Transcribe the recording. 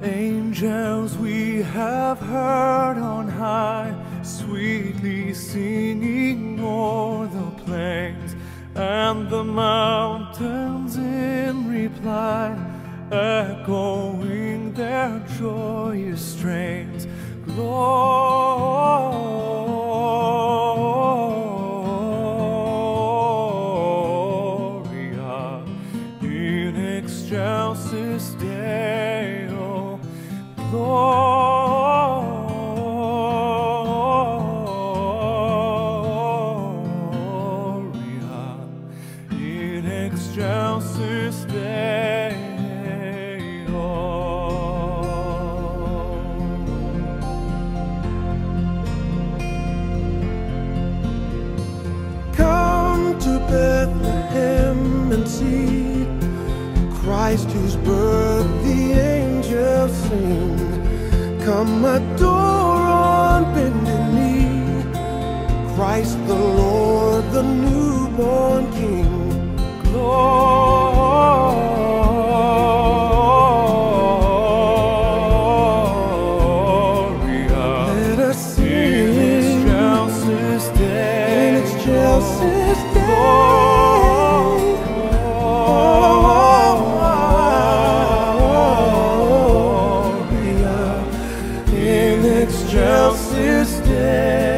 Angels we have heard on high, sweetly singing o'er the plains and the mountains in reply, echoing their joyous strains. Gloria in excelsis Bethlehem and see Christ whose birth the sing. Come adore on bended knee Christ the Lord, it's just this day.